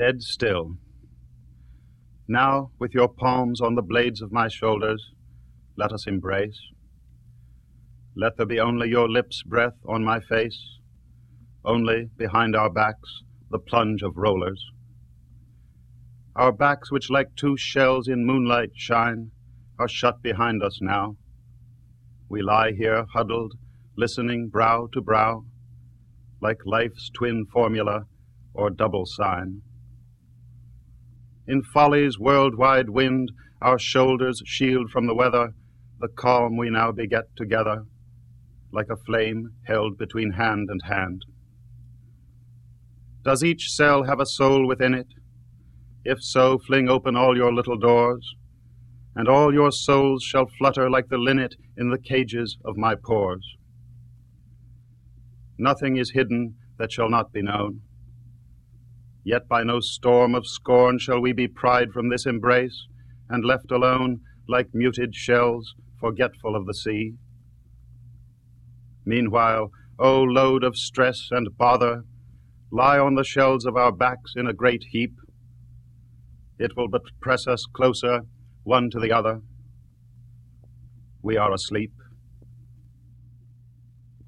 dead still. Now, with your palms on the blades of my shoulders, let us embrace. Let there be only your lips' breath on my face, only behind our backs the plunge of rollers. Our backs, which like two shells in moonlight shine, are shut behind us now. We lie here huddled, listening brow to brow, like life's twin formula or double sign. In folly's worldwide wind, our shoulders shield from the weather the calm we now beget together, like a flame held between hand and hand. Does each cell have a soul within it? If so, fling open all your little doors, and all your souls shall flutter like the linnet in the cages of my pores. Nothing is hidden that shall not be known. Yet by no storm of scorn shall we be pried from this embrace, and left alone like muted shells, forgetful of the sea. Meanwhile, O load of stress and bother, lie on the shells of our backs in a great heap. It will but press us closer, one to the other. We are asleep.